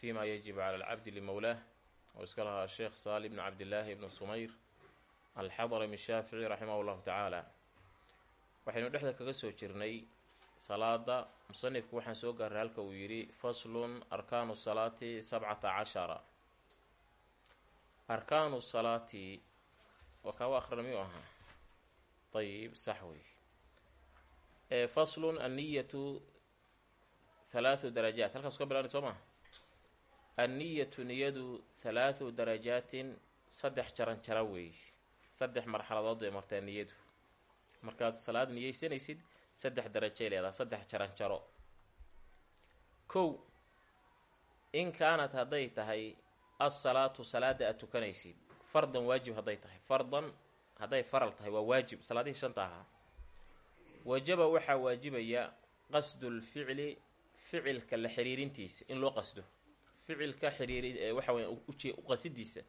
fima yajib cala alcabdi limowlaah oo iska lahaa sheekh saali bn cabdillaahi ibn sumayr alxadrami shaafici raximah llahu tacaala waxaynu dhexda kaga soo jirnay salaada musanifku waxaan soo gaaray halka uu yidhi faslun arkaanu salaati sabcata cashara. Arkaanu salaati waa kaa akhrina miyuu ahaa? Ayib sax wey faslun halaathu darajaat. Halkaas ka bilaanay soo maa anniyatu niyadu halaathu darajaatin saddex jaran jara weey saddex marxaladood bay martaa niyadu. Markaad salaad niyeysanaysid saddex darajay leedaha saddex jaran jaro kow in kaanat hadday tahay assalaatu salaada aad tukanaysid fardan waajib hadday tahay. Fardan hadday faral tahay waa waajib. Salaadihii shanta ahaa. Wajaba waxaa waajibaya qasdulficli ficilka la xiriirintiisa in loo qasdo. Ficilka xiriiri waxa weya uje uqasidiisa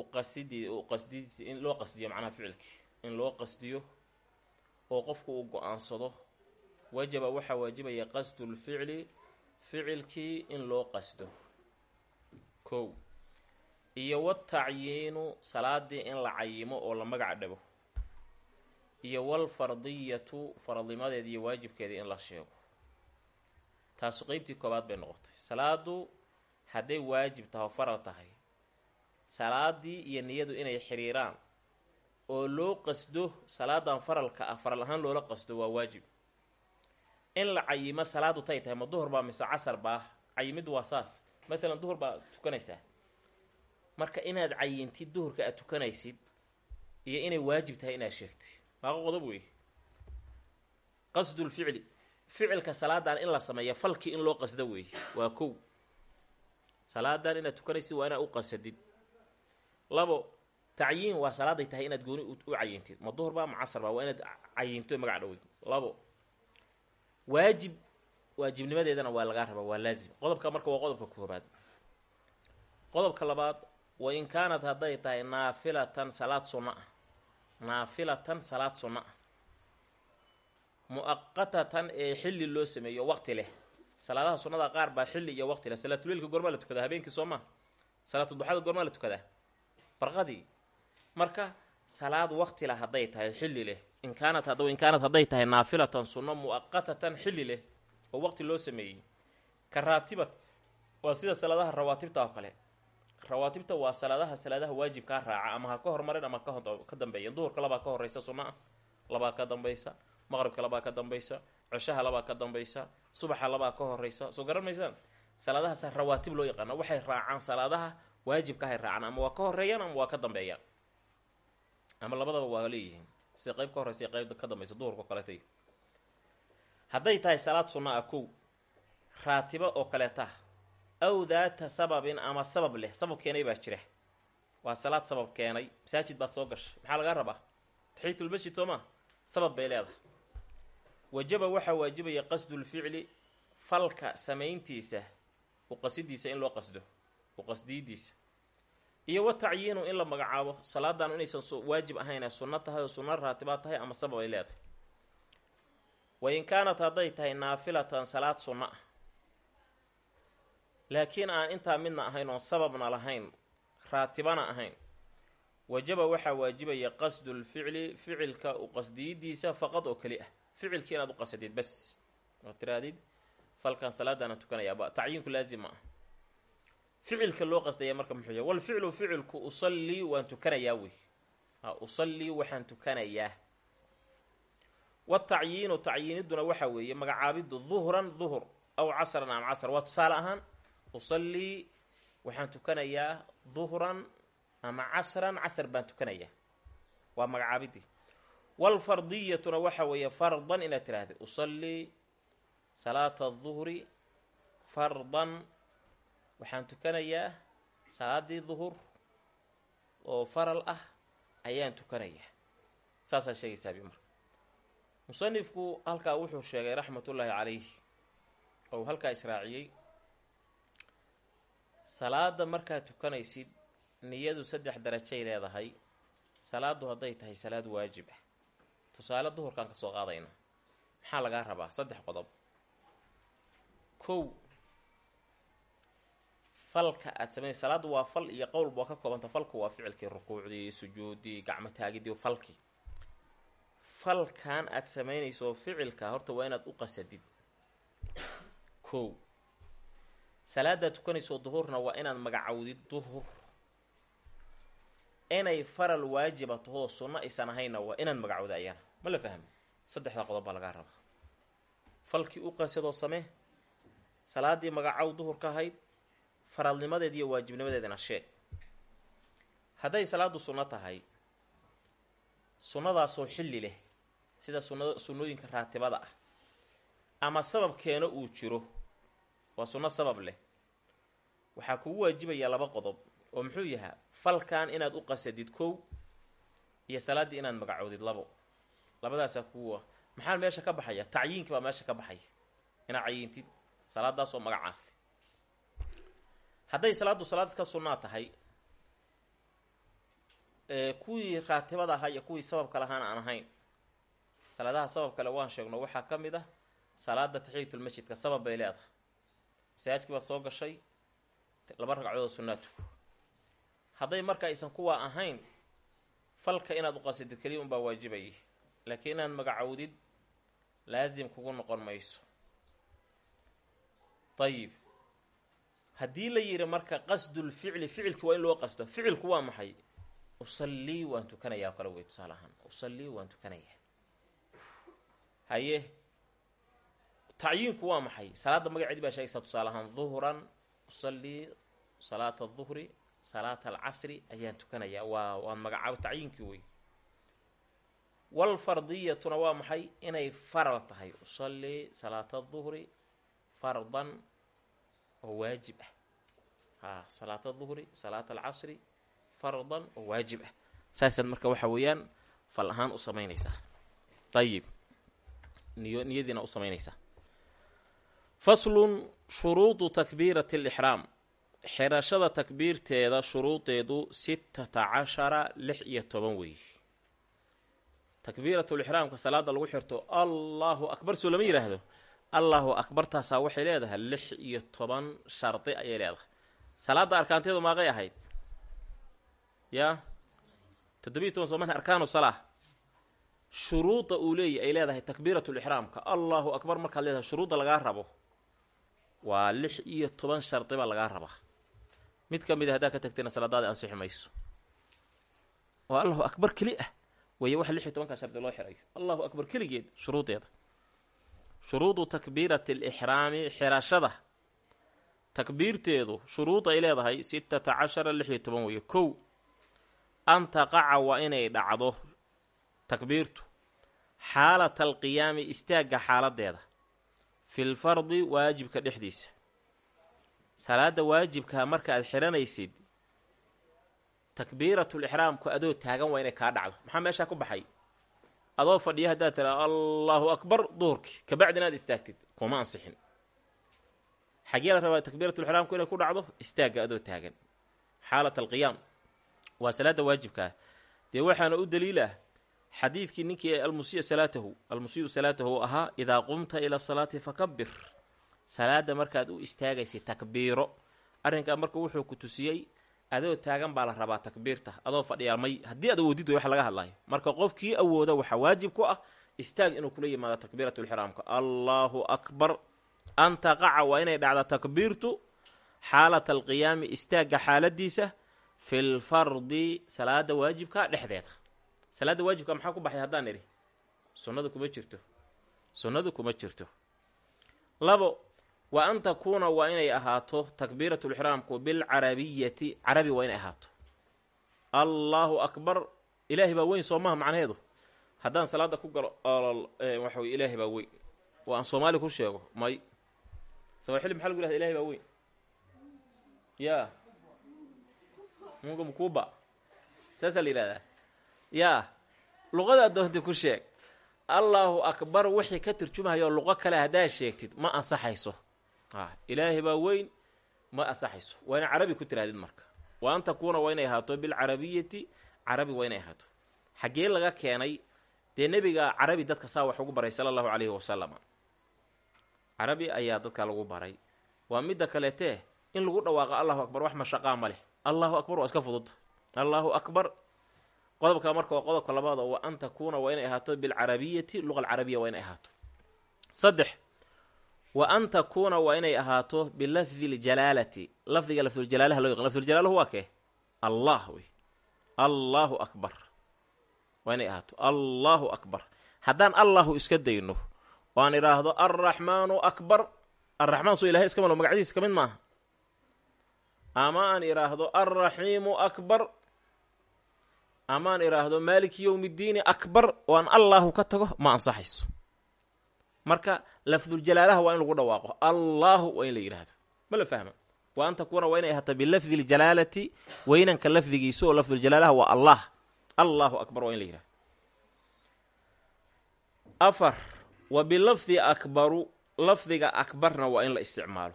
uqasidi uqasdidiisa in loo qasdiyo macnaha ficilkii in loo qasdiyo oo qofku uu go'aansado wajaba waxaa waajibaya qasdulficli ficilkii in loo qasdo. Kow iyo watacyiinu salaadii in la cayimo oo la magac dhabo. Iyo walfardiyatu faradnimadeeda iyo waajibkeeda in la sheego taasu qeybtii koobaad bay noqotay. Salaadu hadday waajib taho faral tahay salaadii iyo niyadu inay xiriiraan oo loo qasdo salaadan faralka ah faral ahaan loola qasdo waa waajib. In la cayimo salaadu tay tahay ma duhur baa mise casar baa cayimiddu waa saas. Matalan duhur baa tukanaysaa marka inaad cayintid duhurka aad tukanaysid iyo inay waajib tahay inaad sheegtay maaqa qodob wey qasdulficli ficilka salaadan in la sameeya falkii in loo qasdo weey. Waa kow. Salaadan inaad tukanaysid waa inaad u qasadid. Labo tacyiin waa salaaday tahay inaad gooni u cayintid ma duhurba ma casarbaa waa inaad cayinto magac dhowd labo waajib waajibnimadeedana waa lagaa rabaa waa laazim. Qodobka marka waa qodobka koobaad qodobka labaad wa in kaanat hadday tahay naafilatan salaad sunno ah. Naafilatan salaad sunno ah mu'aqatatan ee xilli loo sameeyo waqti leh. Salaadaha sunnada qaar baa xilli iyo waqti leh. Salaatuleilka goormaa la tukadaa habeenkii soo maa salaatu duxada goormaa la tukadaa. Barqadii marka salaad waqti leh hadday tahay xilli leh in kaanat hadda in kaanat hadday tahay naafilatan sunno mu'aqatatan xilli leh oo waqti loo sameeyey. Ka raatibat waa sida salaadaha rawaatibta oo kale. Rawaatibta waa salaadaha salaadaha waajibkaa raaca ama ha ka hormarin ama ka dambeeya. Duhurka labaa ka horeysa sunno labaa ka dambaysa maqribka labaa ka dambaysa ceshaha labaa ka dambaysa subaxa labaa ka horeysa soo garan maysaan? Salaadahaas rawaatib loo yaqaana waxay raacaan salaadaha waajibkahay raacaan. Ama waa ka horeeyaan ama waa ka dambeeyaan? Ama labadaba waa leeyihiin? Sida qeyb ka horeysa qeyb ka dambaysa duhurka o kaletay hadday tahay salaad sunna ah kow raatibo oo kaleeta aw daata sababin ama sabab leh sabab keenay baa jira. Waa salaad sabab keenay. Masaajid baad soo gashay. Maxaa lagaa rabaa? Taxiitulmasjid soo maa sabab bay leedahay wajaba waxaa waajibaya qasdulficli falka samayntiisa uqasidiisa in loo qasdo uqasdiyidiisa iyo wa tacyiinu in la magacaabo salaadan inaysan waajib ahayn ee sunno tahay oo sunno raatibaad tahay ama sabab ay leedahay. Wa in kaanat hadday tahay naafilatan salaad sunno ah. Laakiin aan intaa midna ahayn oon sababna lahayn raatibana ahayn wajaba waxaa waajibaya qasdulficli ficilka u qasdiyidiisa faqad oo keli ah ficilkii inaad u qasadid bas oo tiraadid falkan salaadaana tukanayaaba tacyiinku laazim ma ah. Ficilka loo qasdaya marka muxuu yahy walficlu ficilku usallii waan tukanayaa wey. A usallii waxaan tukanayaa. Watacyiinu tacyiiniduna waxaa weeye magacaabiddu duhran duhur aw casran am casr. Waa tusaale ahaan usallii waxaan tukanayaa duhran ama casran casr baan tukanayaa. Waa magacaabidii walfardiyatuna waxa weeye fardan inaad tirahdid usallii salaata aduhri fardan waxaan tukanayaa salaadii duhur oo faral ah ayaan tukanayaa saasaa sheegaysaa marka musanifku halkaa wuxuu sheegay raxmatullaahi calayh ou halkaa israaciyey salaada markaad tukanaysid niyadu saddex darajay leedahay salaadu hadday tahay salaad waajib ah tusaale duhurkaan ka soo qaadayna maxaa lagaa rabaa? Saddex qodob. Kow falka aad samayn salaaddu waa fal iyo qowl baa ka koobanta. Falku waa ficilkii rukuucdii sujuuddii gacmo taagidii falkii. Falkan aad samaynayso ficilka horta waa inaad u qasadid. Kow salaadaad tukanayso duhurna waa inaad magacowdid duhur. Inay faral waajiba tahoo sunno aysan ahaynna waa inaad magacowda ayana ma la fahmi? Saddexdaa qodob baa lagaa rabaa. Falkii u qasadoo samee salaadii magacow duhurka ahayd faralnimadeed iyo waajibnimadeedina sheeg. Hadday salaadu sunno tahay sunnadaasoo xilli leh sida sunna sunnooyinka raatibada ah ama sababkeena uu jiro waa sunno sabab leh. Waxaa kugu waajibayaa laba qodob oo muxuu yahaa falkan inaad u qasadid kow iyo salaaddii inaad magacowdid labo labadaasaa kuwa. Maxaa meesha ka baxaya? Tacyiinkii baa meesha ka baxaya. Inaad cayintid salaadaasoo magacaas leh. Hadday salaaddu salaad iska sunnaa tahay kuwii raatibada ahaa iyo kuwii sababka lahaana aan ahayn salaadaha sabab kale waan sheegno waxaa ka mid ah salaada taxiyatulmasjidka sabab bay leedahay. Masaajidkii baa soo gashay laba ragcadood oo sunnaa hadday marka aysan kuwaa ahayn falka inaad u qasidid keliya unbaa waajibayay laakiin inaad magacowdid laasim kugu noqon mayso. Ayib haddii la yidhi marka qasdulficli ficilki waa in loo qasdo. Ficilku waa maxay? Usallii waan tukanayaa o kale wey tusaale ahaan. Usallii waan tukanayaa haye. Tacyiinku waa maxay? Salaadda magaceedii baa sheegaysaa tusaale ahaan duhran usallii salaata aduhri salaata alcasri ayaan tukanayaa waa waan magacaabo tacyiinkii wey walfardiyatuna waa maxay inay faral tahay usallii salaata aduhri fardan oo waajib ah haa salaata duhri salaata alcasri fardan oo waajib ah saasaad marka waxa weeyaan fal ahaan u samaynaysaa ayib niyo niyadiina u samaynaysaa faslun shuruudu takbiirati alixraam xirashada takbiirteeda shuruudeedu sittata cashara lix iyo toban weey takbiiratulixraamka salaada lagu xirto allahu akbar. Soo lama yidhaahdo allahu akbartaasaa waxay leedahay lix iyo toban shardi ayay leedahay. Salaada arkaanteedu maaqay ahayd? Yaa toddobiiy toban soomana arkaanu salaa shuruuda uu leeyahy ay leedahay takbiiratulixraamka. Allahu akbar markaad leedahay shuruudda lagaa rabo waa lix iyo toban shardi baa lagaa rabaa. Mid ka mid a haddaa ka tagtayna salaadaada ansixi mayso. Oo allahu akbar keli ah weeye waxa lix iyo tobankaa shardi loo xirayo allahu akbar keligeed shuruudeeda. Shuruudu takbiirati alixraami xirashada. Takbiirteedu shuruud ay leedahay sittata cashara lix iyo toban weeye. Kow an taqaca waa inay dhacdo takbiirtu. Xaalata alqiyaami istaagga xaaladeeda fil fardi waajibka dhexdiisa. Salaada waajibkaa markaaad xiranaysid takbiiratulixraamku adoo taagan waa inay kaa dhacdo. Maxaa meeshaa ku baxay? Adoo fadhiya haddaad tira allahu akbar duhurkii kabacdi inaad istaagtid kuma ansixin. Xaggee la rabaa takbiiratulixraamku inay ku dhacdo? Istaagga adoo taagan. Xaalat alqiyaam. Waa salaada waajibkaa dee waxaana u daliilah xadiidkii ninkii almusiya salaatahu almusiyu salaatahu ahaa idaa qumta ila salaati fakabir salaada markaad u istaagaysa takbiiro. Arrinkaa marka wuxuu ku tusiyey adoo taagan baa la rabaa takbiirta adoo fadhiyaa may haddii aad awoodid wax laga hadlayo marka qofkii awooda waxaa waajib ku ah istaag inuu kula yimaado takbiiratulixraamka allahu akbar. An taqaca waa inay dhacda takbiirtu xaalata alqiyaami istaagga xaaladiisa fil fardi salaada waajibka dhexdeeda. Salaada waajibka maxaa ku baxay haddaan idhi? Sunnadu kuma jirto. Sunnadu kuma jirto. Labo wa an takuuna waa inay ahaato takbiiratulixraamku bilcarabiyati carabi waa inay ahaato. Allahu akbar. Ilaahay baa weyn soo maha macnaheedu. Haddaan salaada ku galo waxa wey ilaahay baa weyn. Oo aan soomaali ku sheego may. Sawaaxili maxa lagu yhahda ilahay baa weyn? Yaa. Munga mkuuba saasaa la yidhahdaa. Yaa. Luqada doonta ku sheeg. Allahu akbar wixii ka turjumahayo luqo kale haddaad sheegtid ma ansaxayso ilaahay baa weyn ma ansaxayso waa ina carabi ku tirahdid marka. Wa an takuuna waa inay ahaato bilcarabiyati carabi waa inay ahaato. Xaggee laga keenay dee nebiga carabi dadka saa wax ugu baray sala allahu calayhi wasalam carabi ayaa dadka lagu baray. Waa midda kaleetee in lagu dhawaaqo allahu akbar wax mashaqaa ma leh. Allahu akbar waa iska fudud. Allahu akbar. Qodobka marka waa qodobka labaad oo wa an takuuna waa inay ahaato bilcarabiyati luqa alcarabiya waa inay ahaato. Saddex wa an takuuna waa inay ahaato bilafdi ljalaalati lafdiga lafduljalaalaha loo yaqan lafduljalalahu waa kee? Allah wey allahu akbar. Waa inay ahaato. Allahu akbar. Haddaan allahu iska dayno oo aan idhaahdo alraxmaanu akbar. Alraxmaan soo ilahay iska malo magacyadiisa ka mid maaha. Ama aan idhaahdo alraxiimu akbar. Amaan idhaahdo maaliki yowmi ddiini akbar. Oo aan allahu ka tago ma ansaxayso marka lafduljalaalaha waa in lagu dhawaaqo. Allahu waa in la yidhaahdo ma la fahma wa an takuuna waa inay ahaato bilafdi ljalaalati weynanka lafdigiisa oo lafduljalaalaha waa allah. Allahu akbar waa in la yidhahdo afar wa bilafdi akbaru lafdiga akbarna waa in la isticmaalo.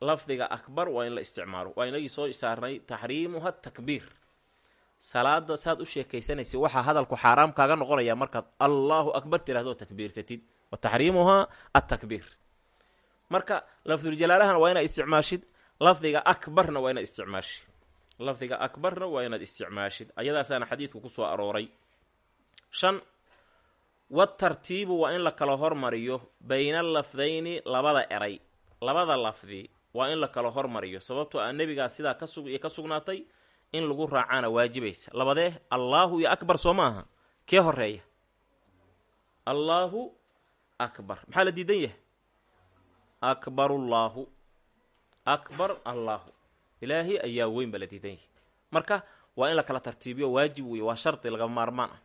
Lafdiga akbar waa in la isticmaalo. Waa inagii soo saarnay taxriimuha takbiir. Salaada saad u sheekaysanaysa waxaa hadalku xaaraam kaaga noqonaya markaad allahu akbar tirahdoo takbiirsatid wa atakbiir marka lafduljalaalahana waa inaad isticmaashid lafdiga akbarna waa inaad isticmaashid. Lafdiga akbarna waa inaad isticmaashid. Ayadaasaana xadiidku ku soo arooray. Shan watartiibu waa in la kala hormariyo bayna lafdayni labada eray. Labada lafdi waa in la kala hormariyo sababtoo ah nebigaa sidaa kasug iyo ka sugnaatay in lagu raacaana waajibaysa. Labadee allaahu iyo akbar soo maaha? Kee horreeya allaahu akbar. Maxaa la diidan yahay? Akbarullaahu akbar allaahu ilaahay ayaa weyn baa la diidan yahay. Marka waa in la kala tartiibiyo waajib weeye waa shardi laga maarmaan ah.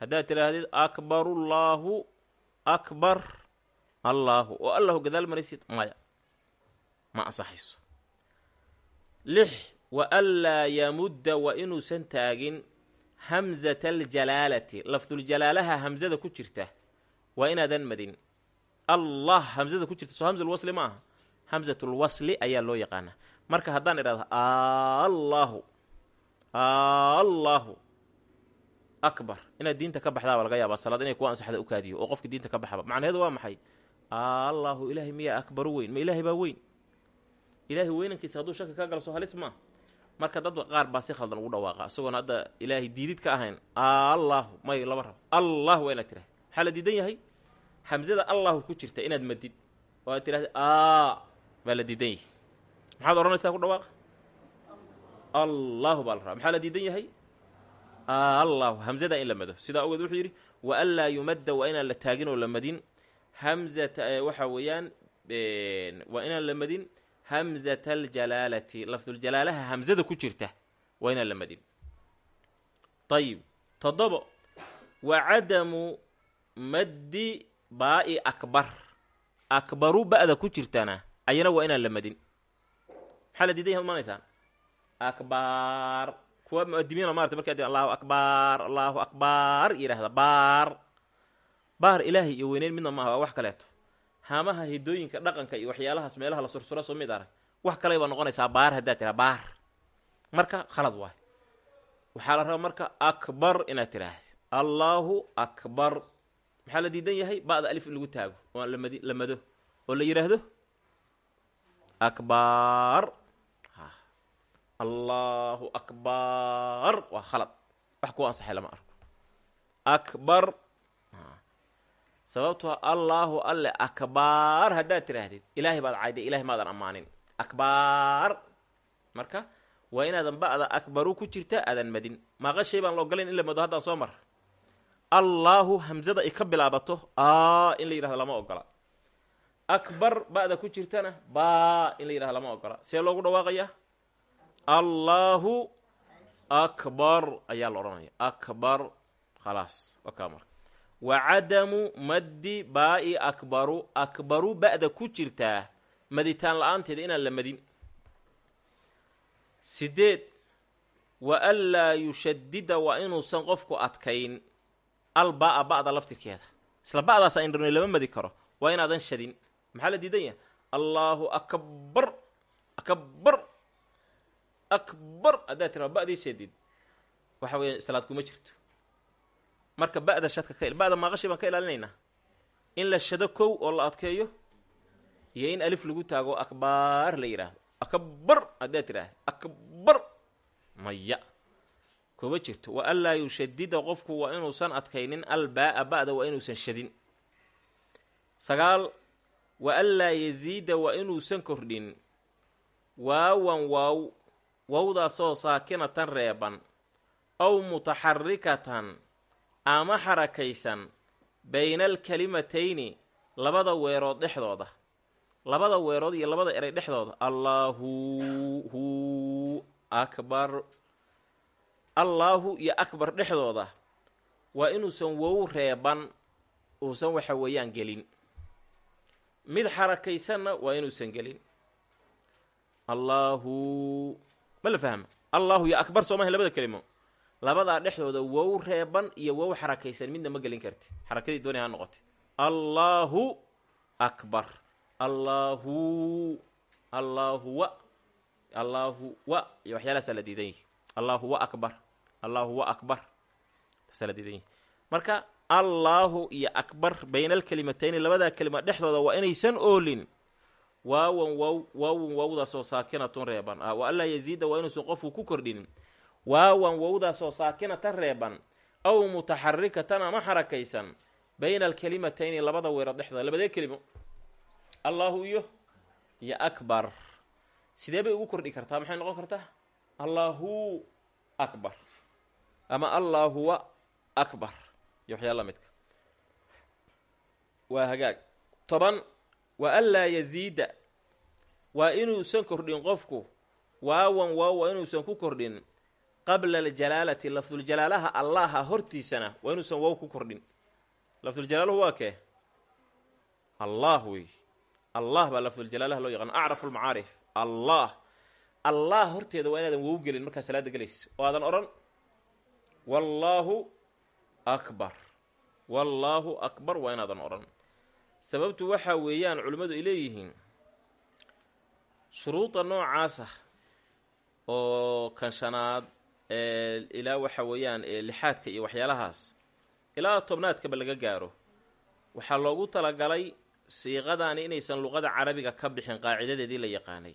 Haddaad tidhaahdid akbarullaahu akbar allaahu oo allahu gadaal maraysid maya. Ma ansaxayso. Lix wa anlaa yamudda waa inuusan taagin hamsata aljalaalati lafduljalaalaha hamsada ku jirta waa inaadan madin. Allah hamsada ku jirta soo hamsalwasli ma aha. Hamsatulwasli ayaa loo yaqaanaa marka haddaan idhahdo allahu allahu akbar. Inaad diinta ka baxdaaba laga yaabaa salaad inay kuwa ansaxda u kaadiyo oo qofka diinta ka baxaba. Macnaheedu waa maxay? Allahu ilaahay miyaa akbaru weyn. Ma ilaahay baa weyn? Ilaahay weynankiisa hadduu shaki ka galo halis maa marka dad qaar baa si khaldan ugu dhawaaqa. Isagoon hadda ilaahay diidid ka ahayn allahu may laba rabo. Allah waa inaad tirahda maxaa la diidan yahay? Hamsada allahu ku jirta inaad madid. Oo aad tirahda a baa la diidan yahay. Maxaad odhanaysaa ku dhawaaqa allahu baa la rabaa. Maxaa la diidan yahay? Allahu. Hamzada in la mado. Sidaa ogeed wuxuu yidhi wa an yumadda waa inaan la taagin oo la madin. Hamzata waxa weeyaan waa inaan la madin. Hamzata aljalaalati lafduljalaalaha hamzada ku jirta waa inaan la madin. Ayib toddobo. Wa cadamu maddi baa'i akbar. Akbaru ba'da ku jirtana ayana waa inaan la madin. Maxaa la diidan akbaar. Kuwa muadimiina maarata markay allahu akbaar allahu akbaar yidhaahda baar. Baar ilaahay iyo weyneyn midna maaha waa wax kaleeto. Haamaha hidooyinka dhaqanka iyo waxyaalahaas meelaha la sursura soo mid arag wax kale baa noqonaysaa baar haddaad tiraa baar. Marka khalad waay. Waxaa la rabaa marka akbar inaad tiraahda allaahu akbar maxaa la diidan yahay? Ba'da alif in lagu taago. Oo lamadi la mado. Oo la yidhaahdo akbaar. Allahu akbar waa khalad. Wax kuwa ansaxay lama arko. Akbar. Sababtoo allaahu alle akbaar. Haddaad tidhaahdid ilaahay baad cayday ilahay maadan ammaanin akbaar. Marka waa inaadan ba'da akbaru ku jirta aadan madin. Maaqa shay baan la ogolayn in la mado haddaan soo mar allaahu hamsada ay ka bilaabato aa in la yidhahdo lama ogola. Akbar ba'da ku jirtana baa in la yidhahdo lama ogola. See loogu dhawaaqaya? Allaahu akbar ayaa la odhanaya. Akbar khalaas wakaa marka wa cadamu maddi baa'i akbaru akbaru ba'da ku jirtaa maditaan la'aanteeda inaan la madin. Sideed wa an laa yushadida waa inuusan qofku adkayn albaa'a ba'da laftirkeeda. Isla ba'daas indhano lama madi karo. Waa inaadan shadin. Maxaa la diidan yahay? Allaahu akbar akbar akbar. Haddaad tiraa ba'dii shadid. Waxa weya salaad kuma jirto. Marka ba'da shadka ka ba'da maaqashi baan ka ilaalinaynaa. In la shado kow oo la adkeeyo iyo in alif lagu taago akbaar la yidhaahdo akbar haddaad tidhaahda akbar maya kuma jirto. Wa anlaa yushadida qofku waa inuusan adkaynin albaa'a ba'da waa inuusan shadin. Sagaal wa anlaa yasiida waa inuusan kordhin. Waawan waaw wawdaasoo saakinatan reeban aw mutaxarikatan ama xarakaysan bayna alkalimatayni labada weerood dhexdooda. Labada weerood iyo labada eray dhexdooda. Allaahu hu akbar allaahu iyo akbar dhexdooda waa inuusan wow reeban uusan waxa weeyaan gelin. Mid xarakaysanna waa inuusan gelin. Allaahu ma la fahma allaahu iyo akbar soo maha labada kelimo. Labadaa dhexdooda wow reeban iyo wow xarakaysan midna ma gelin karti. Xarakadii doonay ha noqotay. Allaahu akbar. Allaahu allaahuwa allaahuwa iyo waxyaalahaasaa la diidan yihi akbar. Allaahuwa akbar. Taasaa la diidan yihi marka allaahu iyo akbar bayna alkelimatayni labadaa kelima dhexdooda waa inaysan oolin. Waawan waaw waawan waawdaasoo saakinatun reeban. Ah wa anlaa yaziida waa inuusan qofku ku kordhin. Waawan wawdaasoo saakinatan reeban. Aw mutaxarikatan ama xarakaysan. Bayna alkelimatayni labada weerood dhexdooda labadee kelimo. Allaahu iyo iyo akbar. Sidee bay ugu kordhi kartaa? Maxay noqon kartaa allaahu akbar. Ama allaahuwa akbar. Iyo waxyaala lamidka waa hagaag. Toban wa anlaa yaziida. Waa inuusan kordhin qofku. Waawan waaw waa inuusan ku kordhin. Qabla aljalaalati lafduljalaalaha allaha hortiisana waa inuusan wow ku kordhin. Lafduljalaaluhu waa kee? Allah wey. Allah baa lafduljalaalaha loo yaqaan. Acrafu lmacaarif allah allah horteeda waa inaadan wow gelin markaa salaada gelaysa. Oo aadan odhan wallaahu akbar. Wallaahu akbar waa inaadan odhan sababtu waxaa weeyaan culimmadu ay leeyihiin shuruuda noocaasa oo kan shanaad ilaa waxa weeyaan lixaadka iyo waxyaalahaas ilaa tobnaadkaba laga gaaro. Waxaa loogu talagalay siiqadaani inaysan luqada carabiga ka bixin qaacidadeedii la yaqaanay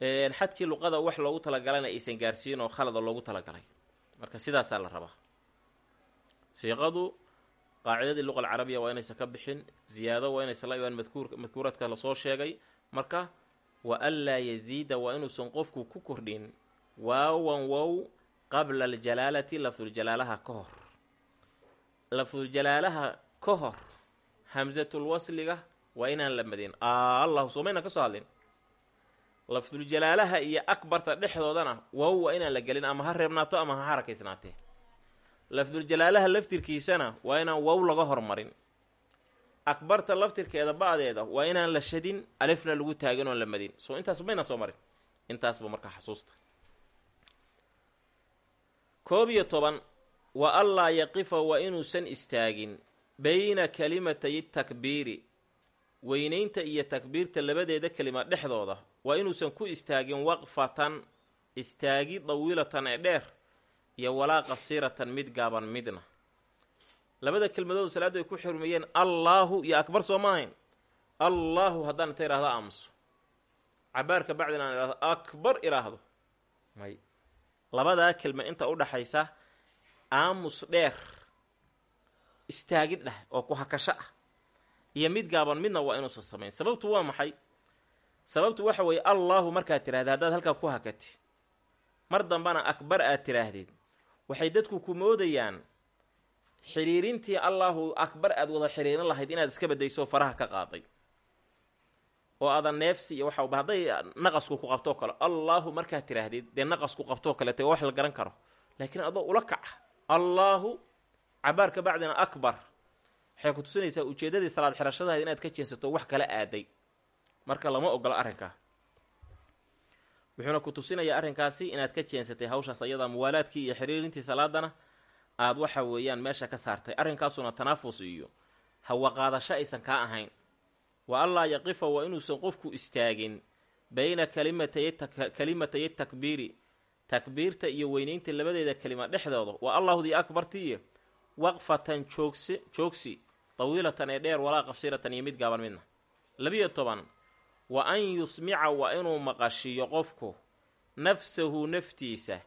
xadkii luqada wax loogu talagalana aysan gaarsiin oo khalada loogu talagalay. Marka sidaasaa la rabaa. Siiqadu qaacidadii luqa alcarabiya waa inaysan ka bixin ziyaado waa inaysan la imaan madkuur madkuuraadka la soo sheegay. Marka wa anlaa yaziida waa inuusan qofku ku kordhin. Waawan wow qabla aljalaalati lafduljalaalaha ka hor. Lafduljalaalaha ka hor hamsatul wasliga waa inaan la madin. Allahu soomaynan ka soo hadlin lafduljalaalaha iyo akbarta dhexdoodana wow waa inaan la gelin ama ha reebnaato ama ha xarakaysnaatee lafduljalaalaha laftirkiisana waa inaan wow laga hormarin. Akbarta laftirkeeda ba-deeda waa inaan la shadin alifna lagu taagin oon la madin. Soo intaas mayna soo marin. Intaasba markaa xasuusta. Koob iyo toban wa allaa yaqifa waa inuusan istaagin bayna kalimatay takbiiri weynaynta iyo takbiirta labadeeda kelima dhexdooda waa inuusan ku istaagin waqfatan istaagi dawiilatan ee dheer iyo walaa qasiiratan mid gaaban midna. Labada kelmadood salaaddu ay ku xurmeeyeen allaahu iyo akbar soo maahayn allaahu haddaan inta idhahdo aamuso cabaarka bacdin aan idhahdo akbar idhaahdo may. Labadaa kelma inta u dhaxaysa aamus dheer. Istaagid dheh oo ku hakasho ah iyo mid gaaban midna waa inuusan samayn sababtu waa maxay? Sababtu waxa weeye allaahu markaad tidhahda haddaad halkaa ku hakatid mar dambana akbar aad tidhaahdid waxay dadku ku moodayaan xidhiirintii allaahu akbar aad wada xidhiirin lahayd inaad iska badayso faraha ka qaaday. Oo aadan neefsi iyo waxa hadday naqasku ku qabtoo kale allaahu markaad tidhaahdid dee naqasku qabtoo kalete wax la garan karo. Laakiin adoo ula kaca allaahu cabaar ka bacdina akbar waxay ku tusinaysaa ujeeddadii salaad xirashadahayd inaad ka jeensato wax kala aaday. Marka lama ogola arrinkaa wuxuuna ku tusinayaa arrinkaasi inaad ka jeensatay hawshaas ayadaa muwaalaadkii iyo xiriirintii salaadana aad waxa weeyaan meesha ka saartay. Arrinkaasuna tanaafus iyo hawaqaadasho aysan kaa ahayn. Wa allaa yaqifa waa inuusan qofku istaagin bayna kalimatay kalimatay takbiiri takbiirta iyo weynaynta labadeeda kelima dhexdooda. Waa allahdii akbartiiyo waqfatan joogsi joogsi tawiilatan ee dheer walaa qasiiratan iyo mid gaaban midna labiyo toban wa an yusmica waa inuu maqashiyo qofku nafsahu naftiisa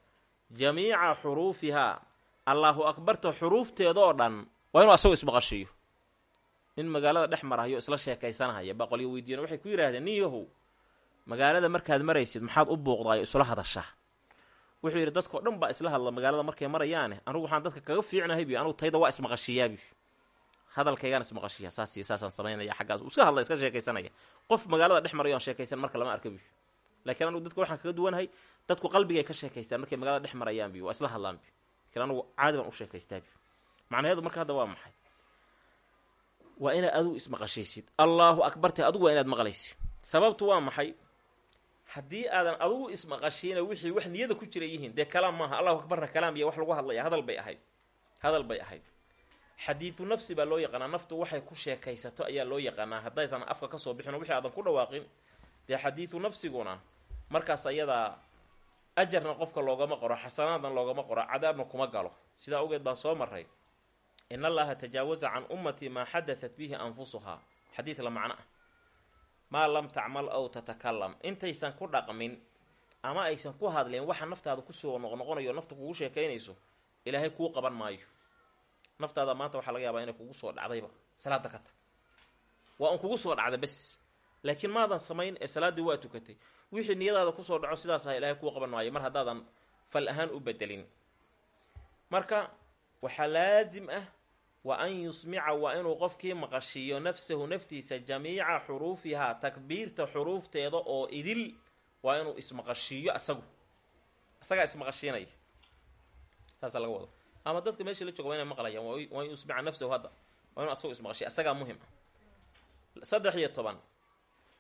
jamiica xuruufihaa allaahu akbarta xuruufteedoo dhan waa inuu asagoo ismaqashiyo nin magaalada dhex marahayo isla sheekaysanahaya baqolyo weydiiyeen waxay ku yidhahdeen nin yahow magaalada markaad maraysid maxaad u buuqdaayo isula hadashaa wuxuu yidhi dadkao dhan baa isla hadla magaalada markay marayaane anugu waxaan dadka kaga fiicnahay bi anugu tayda waa ismaqashiyaabi hadalkaygaan ismaqashiya saas iyo saasaan samaynaya xaggaas uu iska hadla iska sheekaysanaya. Qof magaalada dhex marayo aan sheekaysan marka lama arka bi laakiin anugu dadka waxaan kaga duwanahay dadku qalbigay ka sheekaystaan markay magaalada dhex marayaan bi waa isla hadlaan bi lakiin anugu caadi baan u sheekaystaa bi macnaheedu marka hadda waa maxay? Waa inaad adigu ismaqashaysid allaahu akbarta adigu waa inaad maqlaysid. Sababtu waa maxay? Haddii aadan adugu ismaqashiina wixii wax niyada ku jira yihiin dee kalaam maaha. Allahu akbarna kalaam iyo wax lagu hadlaya hadal bay ahayd. Hadal bay ahayd xadiidu nafsi baa loo yaqaanaa naftu waxay ku sheekaysato ayaa loo yaqaanaa. Haddaysan afka ka soo bixin oo wixii aadan ku dhawaaqin dee xadiidu nafsiguna markaas ayadaa ajarna qofka loogama qoro xasanaadna loogama qoro cadaabna kuma galo. Sidaa awgeed baan soo maray in allaha tajaawaza can ummatii maa xadatat bihi anfusuhaa. Xadiid la macno ah. Maa lam tacmal aw tatakalam intaysan ku dhaqmin ama aysan ku hadlin waxa naftaada ku soo noqnoqonayo nafta kugu sheekaynayso ilaahay kuu qaban maayo naftaada maanta waxaa laga yaabaa inay kugu soo dhacdayba salaada ka tag. Waa un kugu soo dhacda bes. Laakiin maadan samayn ee salaaddii waa tukatay. Wixii niyadaada ku soo dhaco sidaas aha ilaahay kuu qaban maayo mar haddaadan fal ahaan u bedelin. Marka waxaa laasim ah wa an yusmica waa inuu qofkii maqashiiyo nafsahu naftiisa jamiica xuruufihaa takbiirta xuruufteeda oo idil waa inuu ismaqashiiyo asagu. Asagaa ismaqashiinaya saasaa laga wado ama dadka meesha la jooga waa inay maqlayaan waa in yusmica nafsahu hadda waa inuu asagu ismaqashiyo asagaa muhiim. Ah saddex iyo toban.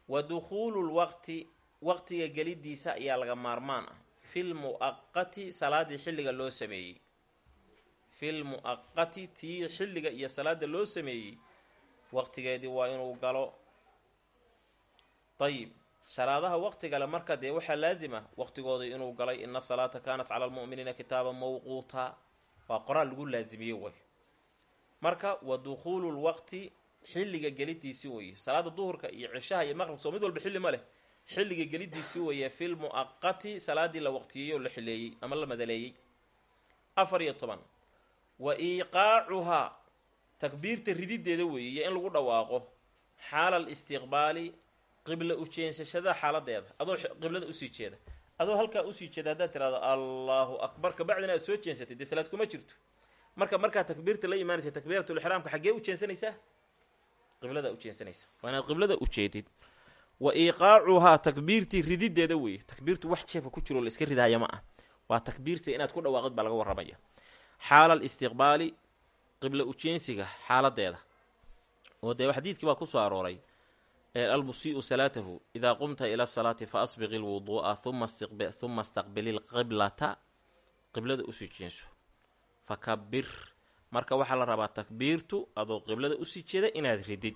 Wa dukhuulu lwaqti waqtiga gelidiisa ayaa laga maarmaan ah. Fil mu'aqati salaadii xilliga loo sameeyey. Fil mu'aqati tii xilliga iyo salaada loo sameeyey waqtigeedii waa inuu galo. Dayib salaadaha waqtigale marka dee waxaa laazim ah waqtigooda inuu galay ina salaata kaanat cala almu'miniina kitaaban mawquuta waa qoraal lagu laazimiye way. Marka wa dukhuulu lwaqti xilliga gelidiisii weeye salaada duhurka iyo cishaha iyo maqribka soo mid walba xilli ma leh. Xilliga gelidiisii weeye fil mu'aqati salaadii la waqtiyeeyey oo la xileeyey ama la madaleeyey. Afar iyo toban. Wa iiqaacuhaa takbiirta ridideeda weeye iyo in lagu dhawaaqo xaala alistiqbaali qibla ujeensashada xaaladeeda. Adoo qiblada u sii jeeda adoo halkaa u sii jeeda haddaad tirahdo allaahu akbar kabacdina aad soo jeensatay dee salaad kuma jirto. Marka markaa takbiirta la imaanaysa takbiiratulixraamka xaggee u jeensanaysaa? Qiblada u jeensanaysa waa inaad qiblada u jeedid. Wa iiqaacuhaa takbiirtii ridideeda weeye. Takbiirtu wax jeefka ku jiroo la iska ridaaya ma ah waa takbiirta inaad ku dhawaaqid baa laga warramaya. Xaala alistiqbaali qibla ujeensiga xaaladeeda. Oo dee xadiidkii baa ku soo arooray almusii'u salaatahu idaa qumta ila asalaati fa asbiqi lwuduu'a huma istaqbili lqiblata qiblada u sii jeenso fakabir marka waxaa la rabaa takbiirtu adoo qiblada u sii jeeda inaad ridid.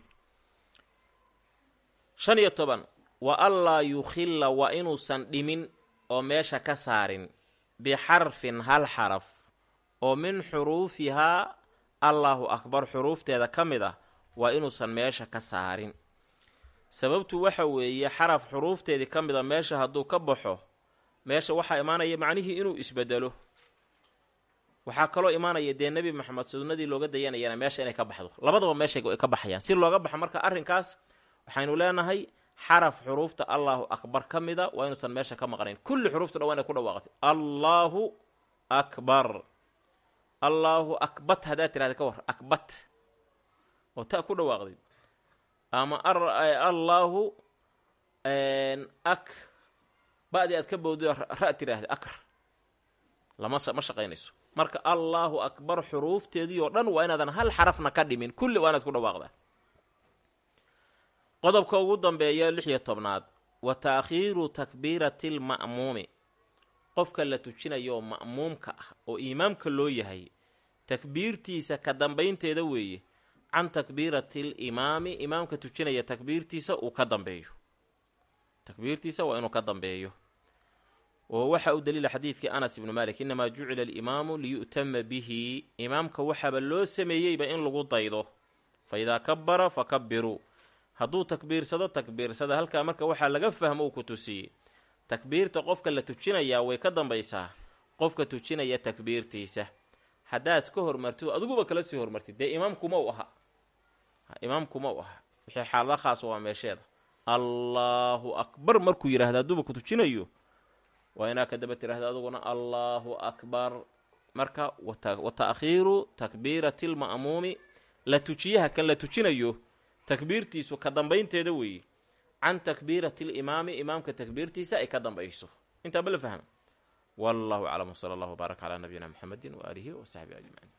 Shan iyo toban wa anlaa yukhilla waa inuusan dhimin oo meesha ka saarin bixarfin hal xaraf oo min xuruufihaa allaahu akbar xuruufteeda ka mid ah waa inuusan meesha ka saarin sababtu waxa weeye xaraf xuruufteedii ka mid a meesha hadduu ka baxo meesha waxaa imaanaya macnihii inuu isbedelo. Waxaa kaloo imaanaya dee nebi maxamed sunnadii looga dayanayana meesha inay ka baxdo. Labadaba meeshay ka baxayaan. Si looga baxo marka arrinkaas waxaynu leenahay xaraf xuruufta allaahu akbar ka mida waa inuusan meesha ka maqnayn. Kulli xuruufta dhan waa inay ku dhawaaqatay. Allaahu akbar. Allaahu akbat haddaad tirahda ka war akbat. Oo ta ku dhawaaqdid ama allaahu ak ba-dii aad ka bowday ra tiraahda akr. Lama ma shaqaynayso. Marka allaahu akbar xuruufteedii oo dhan waa inaadan hal xarafna ka dhimin kulli waa inaad ku dhawaaqdaa. Qodobka ugu dambeeya lix iyo tobnaad. Wa taakhiiru takbiirati lma'muumi qofka la tujinayo ma'muumka ah oo imaamka loo yahay takbiirtiisa ka dambaynteeda weeye can takbiirati limaami imaamka tujinaya takbiirtiisa uu ka dambeeyo takbiirtiisa waa inuu ka dambeeyo oo waxa u daliila xadiidkii anas ibnu malik inamaa jucila alimaamu liyu'tama bihi imaamka waxaaba loo sameeyeyba in lagu daydo fa idaa kabara fakabiruu hadduu takbiirsado takbiirsada halkaa marka waxaa laga fahmo uu ku tusiyey takbiirta qofka la tujinayaa way ka dambaysaa qofka tujinaya takbiirtiisa haddaad ka hormartid adiguba kala sii hormartid dee imaamkuma u aha. Imaamkuma u aha. Wixii xaalada khaas waa meesheeda. Allaahu akbar markuu yidhahda hadduuba ku tujinayo waa inaa ka daba tirahda adiguna allaahu akbar. Marka wa ta'khiiru takbiirati lma'muumi la tujiyaha kan la tujinayo takbiirtiisu ka dambaynteeda weeye can takbiirati limaami imaamka takbiirtiisa ay ka dambayso. Intaa ma la fahma wallahu aclam wsala allahu wbaarak calaa nabiyina mxamedi waaalihi wasaxbi ajmaciin